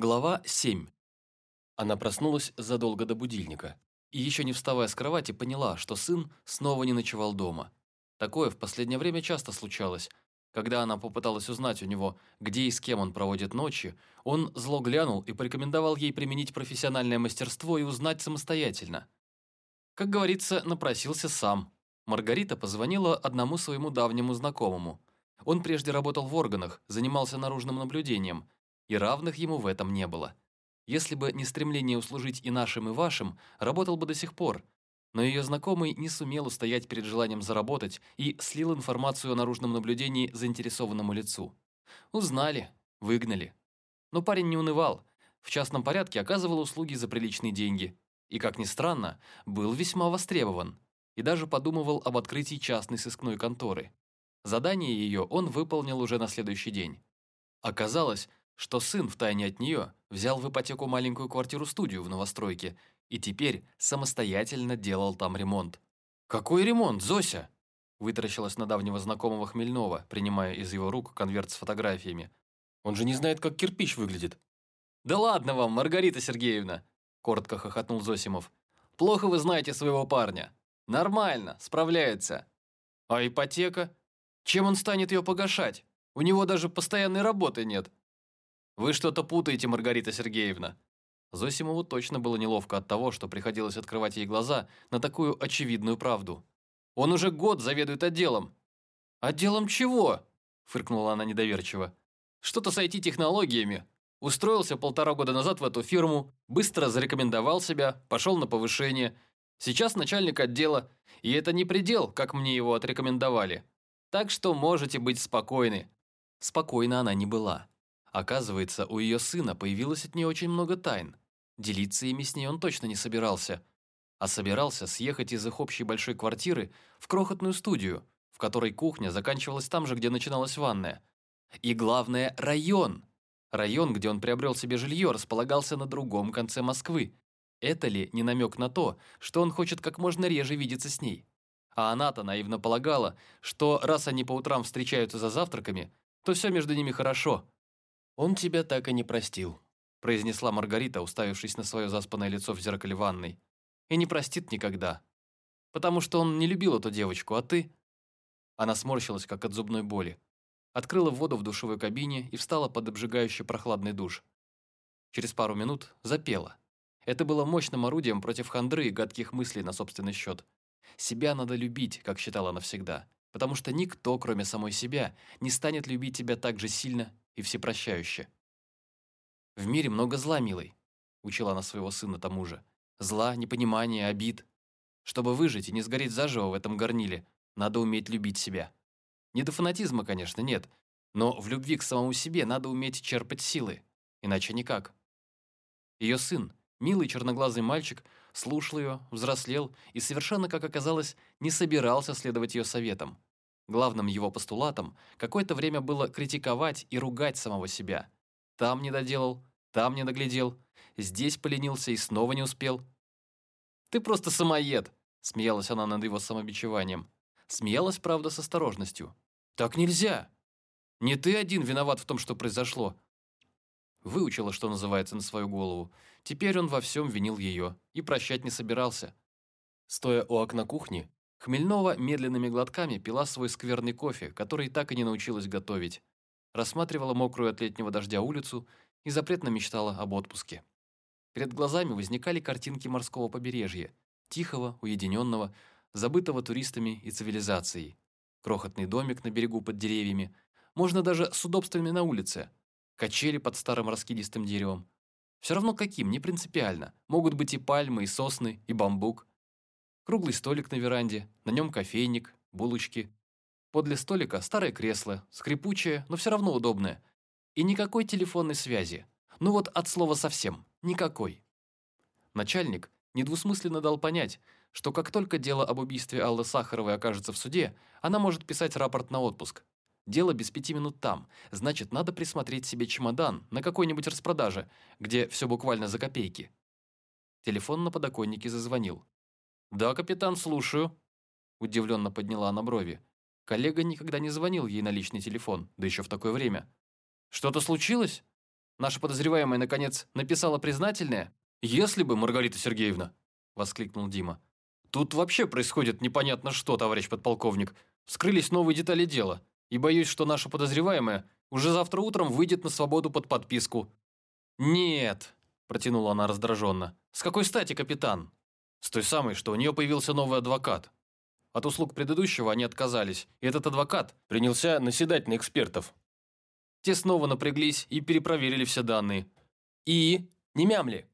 Глава 7. Она проснулась задолго до будильника и, еще не вставая с кровати, поняла, что сын снова не ночевал дома. Такое в последнее время часто случалось. Когда она попыталась узнать у него, где и с кем он проводит ночи, он зло глянул и порекомендовал ей применить профессиональное мастерство и узнать самостоятельно. Как говорится, напросился сам. Маргарита позвонила одному своему давнему знакомому. Он прежде работал в органах, занимался наружным наблюдением – и равных ему в этом не было. Если бы не стремление услужить и нашим, и вашим, работал бы до сих пор. Но ее знакомый не сумел устоять перед желанием заработать и слил информацию о наружном наблюдении заинтересованному лицу. Узнали, выгнали. Но парень не унывал, в частном порядке оказывал услуги за приличные деньги. И, как ни странно, был весьма востребован. И даже подумывал об открытии частной сыскной конторы. Задание ее он выполнил уже на следующий день. Оказалось, что сын втайне от нее взял в ипотеку маленькую квартиру-студию в новостройке и теперь самостоятельно делал там ремонт. «Какой ремонт, Зося?» вытаращилась на давнего знакомого Хмельнова, принимая из его рук конверт с фотографиями. «Он же не знает, как кирпич выглядит». «Да ладно вам, Маргарита Сергеевна!» коротко хохотнул Зосимов. «Плохо вы знаете своего парня. Нормально, справляется. А ипотека? Чем он станет ее погашать? У него даже постоянной работы нет. «Вы что-то путаете, Маргарита Сергеевна». Зосимову точно было неловко от того, что приходилось открывать ей глаза на такую очевидную правду. «Он уже год заведует отделом». «Отделом чего?» – фыркнула она недоверчиво. «Что-то с IT-технологиями. Устроился полтора года назад в эту фирму, быстро зарекомендовал себя, пошел на повышение. Сейчас начальник отдела, и это не предел, как мне его отрекомендовали. Так что можете быть спокойны». Спокойна она не была. Оказывается, у ее сына появилось от нее очень много тайн. Делиться ими с ней он точно не собирался. А собирался съехать из их общей большой квартиры в крохотную студию, в которой кухня заканчивалась там же, где начиналась ванная. И главное, район. Район, где он приобрел себе жилье, располагался на другом конце Москвы. Это ли не намек на то, что он хочет как можно реже видеться с ней? А она-то наивно полагала, что раз они по утрам встречаются за завтраками, то все между ними хорошо – «Он тебя так и не простил», – произнесла Маргарита, уставившись на свое заспанное лицо в зеркале ванной. «И не простит никогда. Потому что он не любил эту девочку, а ты...» Она сморщилась, как от зубной боли. Открыла воду в душевой кабине и встала под обжигающий прохладный душ. Через пару минут запела. Это было мощным орудием против хандры и гадких мыслей на собственный счет. Себя надо любить, как считала она всегда, потому что никто, кроме самой себя, не станет любить тебя так же сильно и всепрощающе. «В мире много зла, милый», – учила она своего сына тому же. «Зла, непонимания, обид. Чтобы выжить и не сгореть заживо в этом горниле, надо уметь любить себя. Не до фанатизма, конечно, нет, но в любви к самому себе надо уметь черпать силы, иначе никак». Ее сын, милый черноглазый мальчик, слушал ее, взрослел и совершенно, как оказалось, не собирался следовать ее советам. Главным его постулатом какое-то время было критиковать и ругать самого себя. Там не доделал, там не доглядел, здесь поленился и снова не успел. «Ты просто самоед!» – смеялась она над его самобичеванием. Смеялась, правда, с осторожностью. «Так нельзя! Не ты один виноват в том, что произошло!» Выучила, что называется, на свою голову. Теперь он во всем винил ее и прощать не собирался. Стоя у окна кухни, Хмельнова медленными глотками пила свой скверный кофе, который так и не научилась готовить. Рассматривала мокрую от летнего дождя улицу и запретно мечтала об отпуске. Перед глазами возникали картинки морского побережья, тихого, уединенного, забытого туристами и цивилизацией. Крохотный домик на берегу под деревьями, можно даже с удобствами на улице, качели под старым раскидистым деревом. Все равно каким, не принципиально. Могут быть и пальмы, и сосны, и бамбук. Круглый столик на веранде, на нем кофейник, булочки. Подле столика старое кресло, скрипучее, но все равно удобное. И никакой телефонной связи. Ну вот от слова совсем, никакой. Начальник недвусмысленно дал понять, что как только дело об убийстве Аллы Сахаровой окажется в суде, она может писать рапорт на отпуск. Дело без пяти минут там, значит, надо присмотреть себе чемодан на какой-нибудь распродаже, где все буквально за копейки. Телефон на подоконнике зазвонил. «Да, капитан, слушаю», – удивленно подняла она брови. Коллега никогда не звонил ей на личный телефон, да еще в такое время. «Что-то случилось?» Наша подозреваемая, наконец, написала признательное? Если бы, Маргарита Сергеевна!» – воскликнул Дима. «Тут вообще происходит непонятно что, товарищ подполковник. Вскрылись новые детали дела, и боюсь, что наша подозреваемая уже завтра утром выйдет на свободу под подписку». «Нет», – протянула она раздраженно. «С какой стати, капитан?» «С той самой, что у нее появился новый адвокат. От услуг предыдущего они отказались, и этот адвокат принялся наседать на экспертов. Те снова напряглись и перепроверили все данные. И? Не мямли.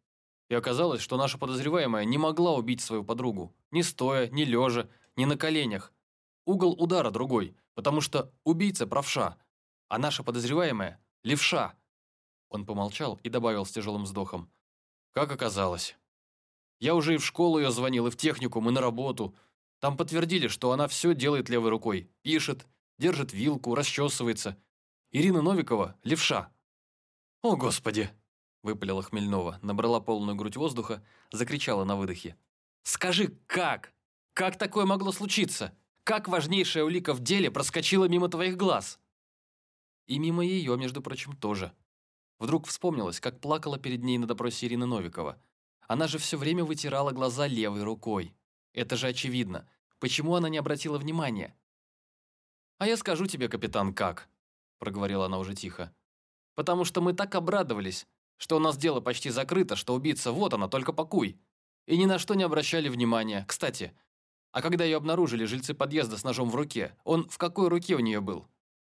И оказалось, что наша подозреваемая не могла убить свою подругу. Ни стоя, ни лежа, ни на коленях. Угол удара другой, потому что убийца правша, а наша подозреваемая – левша. Он помолчал и добавил с тяжелым вздохом. Как оказалось. Я уже и в школу ее звонил, и в техникум, и на работу. Там подтвердили, что она все делает левой рукой. Пишет, держит вилку, расчесывается. Ирина Новикова – левша. «О, Господи!» – выпалила Хмельнова, набрала полную грудь воздуха, закричала на выдохе. «Скажи, как? Как такое могло случиться? Как важнейшая улика в деле проскочила мимо твоих глаз?» И мимо ее, между прочим, тоже. Вдруг вспомнилось, как плакала перед ней на допросе Ирина Новикова. Она же все время вытирала глаза левой рукой. Это же очевидно. Почему она не обратила внимания? «А я скажу тебе, капитан, как», проговорила она уже тихо. «Потому что мы так обрадовались, что у нас дело почти закрыто, что убийца вот она, только покуй. И ни на что не обращали внимания. Кстати, а когда ее обнаружили жильцы подъезда с ножом в руке, он в какой руке у нее был?»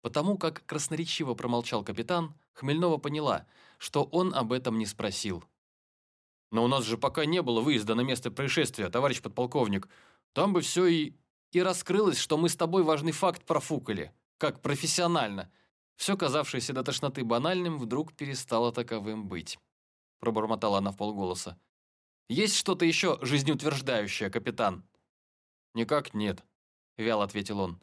Потому как красноречиво промолчал капитан, Хмельнова поняла, что он об этом не спросил. «Но у нас же пока не было выезда на место происшествия, товарищ подполковник. Там бы все и... И раскрылось, что мы с тобой важный факт профукали. Как профессионально. Все казавшееся до тошноты банальным вдруг перестало таковым быть. Пробормотала она в полголоса. «Есть что-то еще жизнеутверждающее, капитан?» «Никак нет», — вяло ответил он.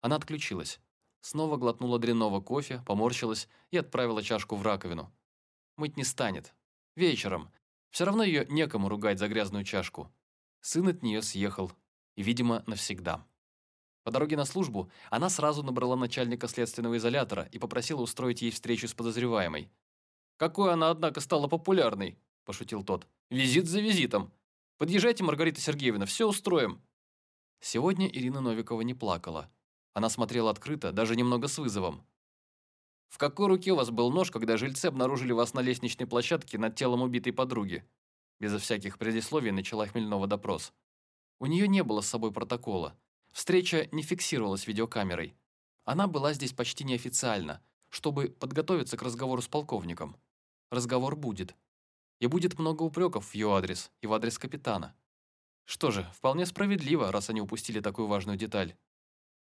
Она отключилась. Снова глотнула дрянного кофе, поморщилась и отправила чашку в раковину. Мыть не станет. Вечером. Все равно ее некому ругать за грязную чашку. Сын от нее съехал. И, видимо, навсегда. По дороге на службу она сразу набрала начальника следственного изолятора и попросила устроить ей встречу с подозреваемой. «Какой она, однако, стала популярной!» – пошутил тот. «Визит за визитом! Подъезжайте, Маргарита Сергеевна, все устроим!» Сегодня Ирина Новикова не плакала. Она смотрела открыто, даже немного с вызовом. «В какой руке у вас был нож, когда жильцы обнаружили вас на лестничной площадке над телом убитой подруги?» Безо всяких предисловий начала Хмельнова допрос. У нее не было с собой протокола, Встреча не фиксировалась видеокамерой. Она была здесь почти неофициально, чтобы подготовиться к разговору с полковником. Разговор будет. И будет много упреков в ее адрес и в адрес капитана. Что же, вполне справедливо, раз они упустили такую важную деталь.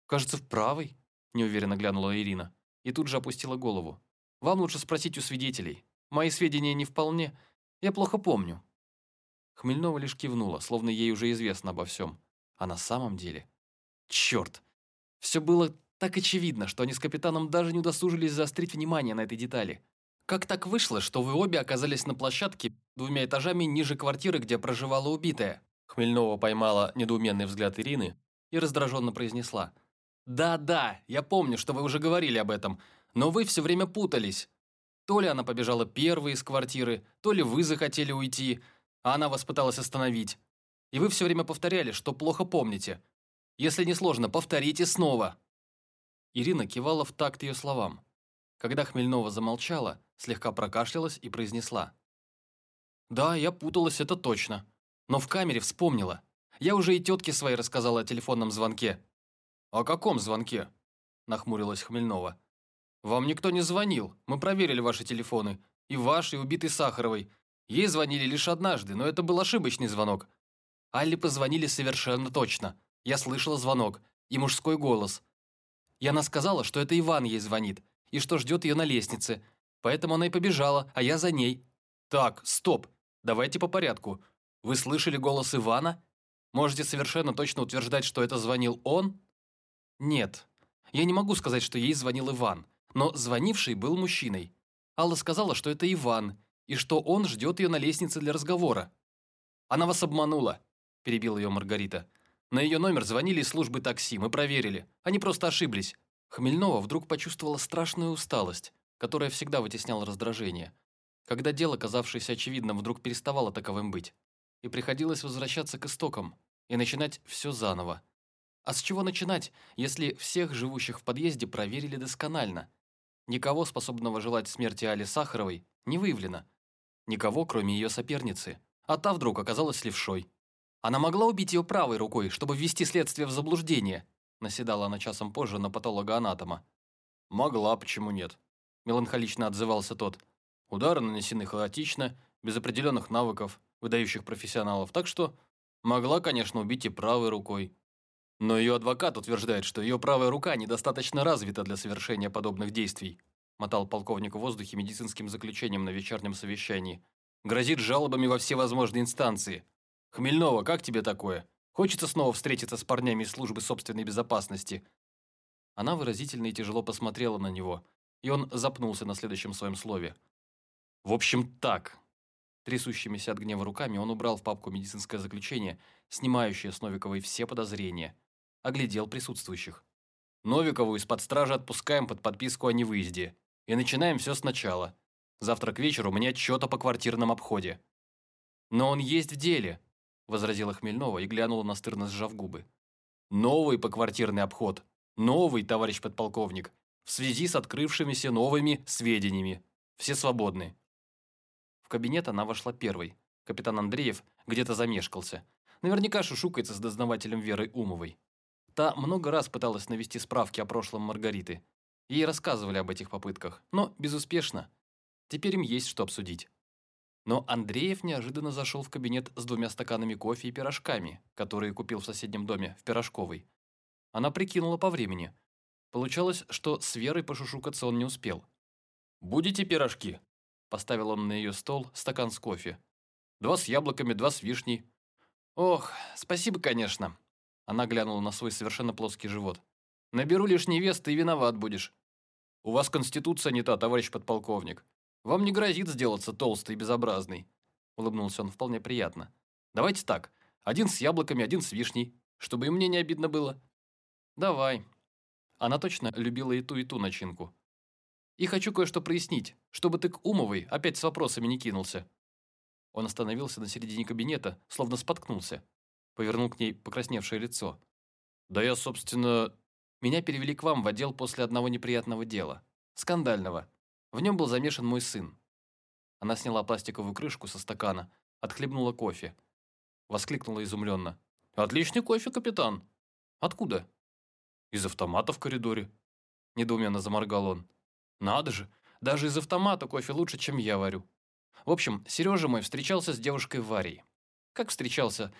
«Кажется, в правой», – неуверенно глянула Ирина. И тут же опустила голову. «Вам лучше спросить у свидетелей. Мои сведения не вполне. Я плохо помню». Хмельнова лишь кивнула, словно ей уже известно обо всем. А на самом деле Черт! Все было так очевидно, что они с капитаном даже не удосужились заострить внимание на этой детали. Как так вышло, что вы обе оказались на площадке двумя этажами ниже квартиры, где проживала убитая? Хмельнова поймала недоуменный взгляд Ирины и раздраженно произнесла. «Да-да, я помню, что вы уже говорили об этом, но вы все время путались. То ли она побежала первой из квартиры, то ли вы захотели уйти, а она вас пыталась остановить. И вы все время повторяли, что плохо помните, если не сложно, повторите снова!» Ирина кивала в такт ее словам. Когда Хмельнова замолчала, слегка прокашлялась и произнесла. «Да, я путалась, это точно. Но в камере вспомнила. Я уже и тетке своей рассказала о телефонном звонке». «О каком звонке?» – нахмурилась Хмельнова. «Вам никто не звонил. Мы проверили ваши телефоны. И ваш, и убитый Сахаровой. Ей звонили лишь однажды, но это был ошибочный звонок. Алле позвонили совершенно точно. Я слышала звонок и мужской голос. И она сказала, что это Иван ей звонит, и что ждет ее на лестнице. Поэтому она и побежала, а я за ней. Так, стоп, давайте по порядку. Вы слышали голос Ивана? Можете совершенно точно утверждать, что это звонил он? Нет, я не могу сказать, что ей звонил Иван, но звонивший был мужчиной. Алла сказала, что это Иван, и что он ждет ее на лестнице для разговора. «Она вас обманула», – перебила ее Маргарита. На ее номер звонили из службы такси, мы проверили. Они просто ошиблись. Хмельнова вдруг почувствовала страшную усталость. которое всегда вытесняло раздражение. Когда дело, казавшееся очевидным, вдруг переставало таковым быть. И приходилось возвращаться к истокам и начинать все заново. А с чего начинать, если всех живущих в подъезде проверили досконально? Никого, способного желать смерти Али Сахаровой, не выявлено. Никого, кроме ее соперницы. А та вдруг оказалась левшой. Она могла убить ее правой рукой, чтобы ввести следствие в заблуждение, наседала она часом позже на патолога-анатома. «Могла, почему нет?» – меланхолично отзывался тот. «Удары нанесены хаотично, без определенных навыков, выдающих профессионалов, так что могла, конечно, убить и правой рукой. Но ее адвокат утверждает, что ее правая рука недостаточно развита для совершения подобных действий», мотал полковник в воздухе медицинским заключением на вечернем совещании. «Грозит жалобами во все возможные инстанции. Хмельнова, как тебе такое? Хочется снова встретиться с парнями из службы собственной безопасности. Она выразительно и тяжело посмотрела на него, и он запнулся на следующем своем слове. В общем, так. Трясущимися от гнева руками он убрал в папку медицинское заключение, снимающее с Новиковой все подозрения. Оглядел присутствующих. Новикову из-под стражи отпускаем под подписку о невыезде. И начинаем все сначала. Завтра к вечеру мне отчет о поквартирном обходе. Но он есть в деле, возразила Хмельнова и глянула настырно, сжав губы. «Новый поквартирный обход. Новый, товарищ подполковник. В связи с открывшимися новыми сведениями. Все свободны». В кабинет она вошла первой. Капитан Андреев где-то замешкался. Наверняка шушукается с дознавателем Верой Умовой. Та много раз пыталась навести справки о прошлом Маргариты. Ей рассказывали об этих попытках, но безуспешно. Теперь им есть что обсудить. Но Андреев неожиданно зашел в кабинет с двумя стаканами кофе и пирожками, которые купил в соседнем доме, в Пирожковой. Она прикинула по времени. Получалось, что с Верой пошушукаться он не успел. «Будете пирожки?» Поставил он на ее стол стакан с кофе. «Два с яблоками, два с вишней». «Ох, спасибо, конечно». Она глянула на свой совершенно плоский живот. «Наберу лишь невесты и виноват будешь». «У вас конституция не та, товарищ подполковник. Вам не грозит сделаться толстый и безобразный. Улыбнулся он вполне приятно. Давайте так. Один с яблоками, один с вишней. Чтобы и мне не обидно было. Давай. Она точно любила и ту, и ту начинку. И хочу кое-что прояснить, чтобы ты к Умовой опять с вопросами не кинулся. Он остановился на середине кабинета, словно споткнулся. Повернул к ней покрасневшее лицо. «Да я, собственно...» «Меня перевели к вам в отдел после одного неприятного дела. Скандального. В нем был замешан мой сын. Она сняла пластиковую крышку со стакана, отхлебнула кофе. Воскликнула изумленно. «Отличный кофе, капитан!» «Откуда?» «Из автомата в коридоре», – недоуменно заморгал он. «Надо же, даже из автомата кофе лучше, чем я варю». В общем, Сережа мой встречался с девушкой Варей. Как встречался?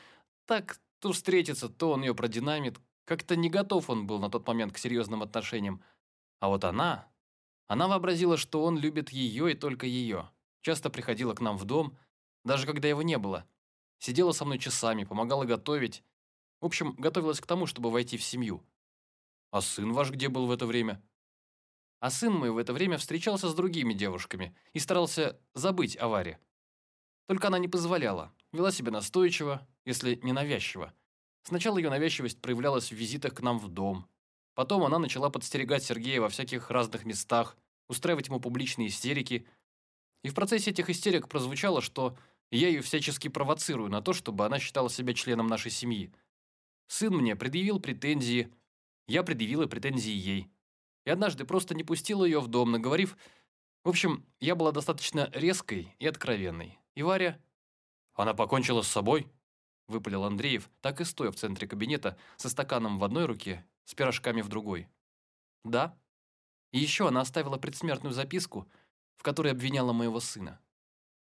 Так, то встретится, то он ее продинамит. Как-то не готов он был на тот момент к серьезным отношениям. А вот она, она вообразила, что он любит ее и только ее. Часто приходила к нам в дом, даже когда его не было. Сидела со мной часами, помогала готовить. В общем, готовилась к тому, чтобы войти в семью. А сын ваш где был в это время? А сын мой в это время встречался с другими девушками и старался забыть о Варе. Только она не позволяла, вела себя настойчиво, если не навязчиво. Сначала ее навязчивость проявлялась в визитах к нам в дом, Потом она начала подстерегать Сергея во всяких разных местах, устраивать ему публичные истерики. И в процессе этих истерик прозвучало, что я ее всячески провоцирую на то, чтобы она считала себя членом нашей семьи. Сын мне предъявил претензии, я предъявила претензии ей. И однажды просто не пустила ее в дом, наговорив... В общем, я была достаточно резкой и откровенной. И Варя... Она покончила с собой? Выпалил Андреев, так и стоя в центре кабинета, со стаканом в одной руке с пирожками в другой. Да. И еще она оставила предсмертную записку, в которой обвиняла моего сына.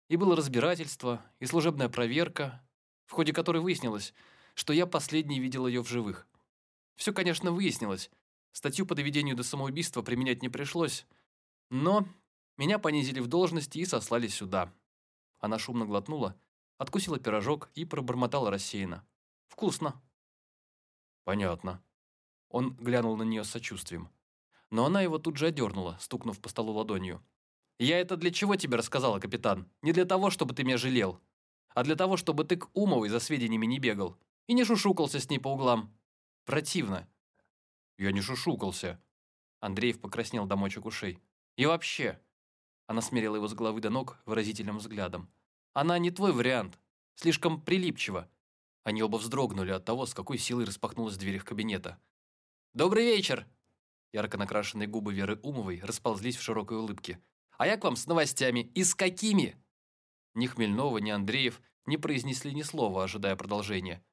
И было разбирательство, и служебная проверка, в ходе которой выяснилось, что я последний видел ее в живых. Все, конечно, выяснилось. Статью по доведению до самоубийства применять не пришлось, но меня понизили в должности и сослали сюда. Она шумно глотнула, откусила пирожок и пробормотала рассеянно. «Вкусно». «Понятно», он глянул на нее с сочувствием. Но она его тут же одернула, стукнув по столу ладонью. «Я это для чего тебе рассказала, капитан? Не для того, чтобы ты меня жалел, а для того, чтобы ты к Умовой за сведениями не бегал и не шушукался с ней по углам. Противно». «Я не шушукался». Андреев покраснел до мочек ушей. «И вообще, Она смерила его с головы до ног выразительным взглядом. «Она не твой вариант. Слишком прилипчиво». Они оба вздрогнули от того, с какой силой распахнулась дверь их кабинета. «Добрый вечер!» Ярко накрашенные губы Веры Умовой расползлись в широкой улыбке. «А я к вам с новостями. И с какими?» Ни Хмельнова, ни Андреев не произнесли ни слова, ожидая продолжения.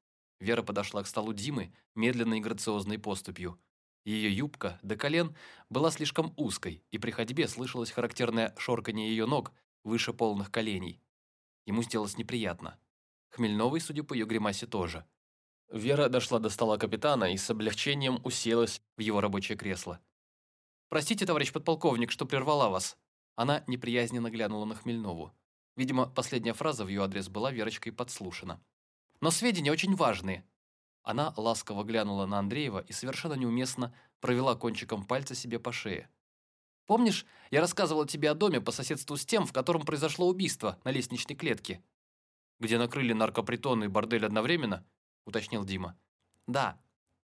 Вера подошла к столу Димы медленной и грациозной поступью. Ее юбка до колен была слишком узкой, и при ходьбе слышалось характерное шорканье ее ног выше полных коленей. Ему сделалось неприятно. Хмельновой, судя по ее гримасе, тоже. Вера дошла до стола капитана и с облегчением уселась в его рабочее кресло. «Простите, товарищ подполковник, что прервала вас». Она неприязненно глянула на Хмельнову. Видимо, последняя фраза в ее адрес была Верочкой подслушана. «Но сведения очень важные. Она ласково глянула на Андреева и совершенно неуместно провела кончиком пальца себе по шее. «Помнишь, я рассказывала тебе о доме по соседству с тем, в котором произошло убийство на лестничной клетке?» «Где накрыли наркопритон и бордель одновременно?» – уточнил Дима. «Да.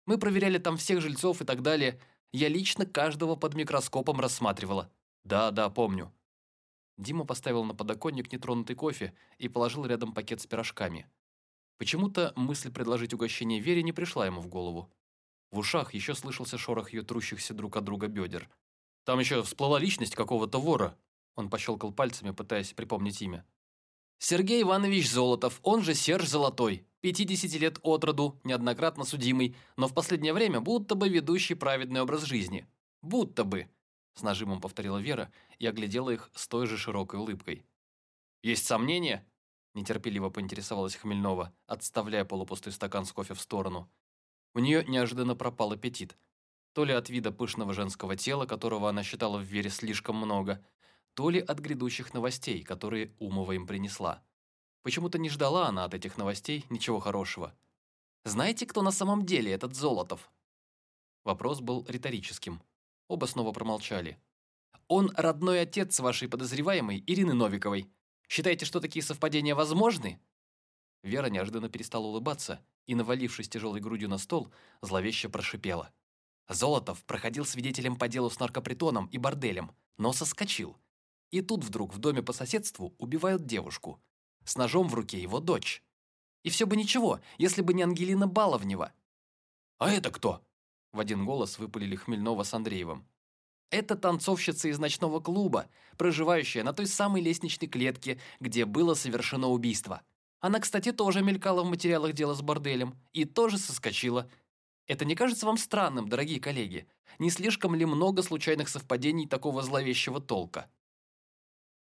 Мы проверяли там всех жильцов и так далее. Я лично каждого под микроскопом рассматривала». «Да, да, помню». Дима поставил на подоконник нетронутый кофе и положил рядом пакет с пирожками. Почему-то мысль предложить угощение Вере не пришла ему в голову. В ушах еще слышался шорох ее трущихся друг от друга бедер. «Там еще всплыла личность какого-то вора», он пощелкал пальцами, пытаясь припомнить имя. «Сергей Иванович Золотов, он же Серж Золотой, 50 лет от роду, неоднократно судимый, но в последнее время будто бы ведущий праведный образ жизни. Будто бы», с нажимом повторила Вера и оглядела их с той же широкой улыбкой. «Есть сомнения?» Нетерпеливо поинтересовалась Хмельнова, отставляя полупустой стакан с кофе в сторону. У нее неожиданно пропал аппетит. То ли от вида пышного женского тела, которого она считала в Вере слишком много, то ли от грядущих новостей, которые Умова им принесла. Почему-то не ждала она от этих новостей ничего хорошего. «Знаете, кто на самом деле этот Золотов?» Вопрос был риторическим. Оба снова промолчали. «Он родной отец вашей подозреваемой Ирины Новиковой. Считаете, что такие совпадения возможны?» Вера неожиданно перестала улыбаться и, навалившись тяжелой грудью на стол, зловеще прошипела. Золотов проходил свидетелем по делу с наркопритоном и борделем, но соскочил. И тут вдруг в доме по соседству убивают девушку. С ножом в руке его дочь. И все бы ничего, если бы не Ангелина Баловнева. «А это кто?» В один голос выпалили Хмельнова с Андреевым. Это танцовщица из ночного клуба, проживающая на той самой лестничной клетке, где было совершено убийство. Она, кстати, тоже мелькала в материалах дела с борделем и тоже соскочила. Это не кажется вам странным, дорогие коллеги? Не слишком ли много случайных совпадений такого зловещего толка?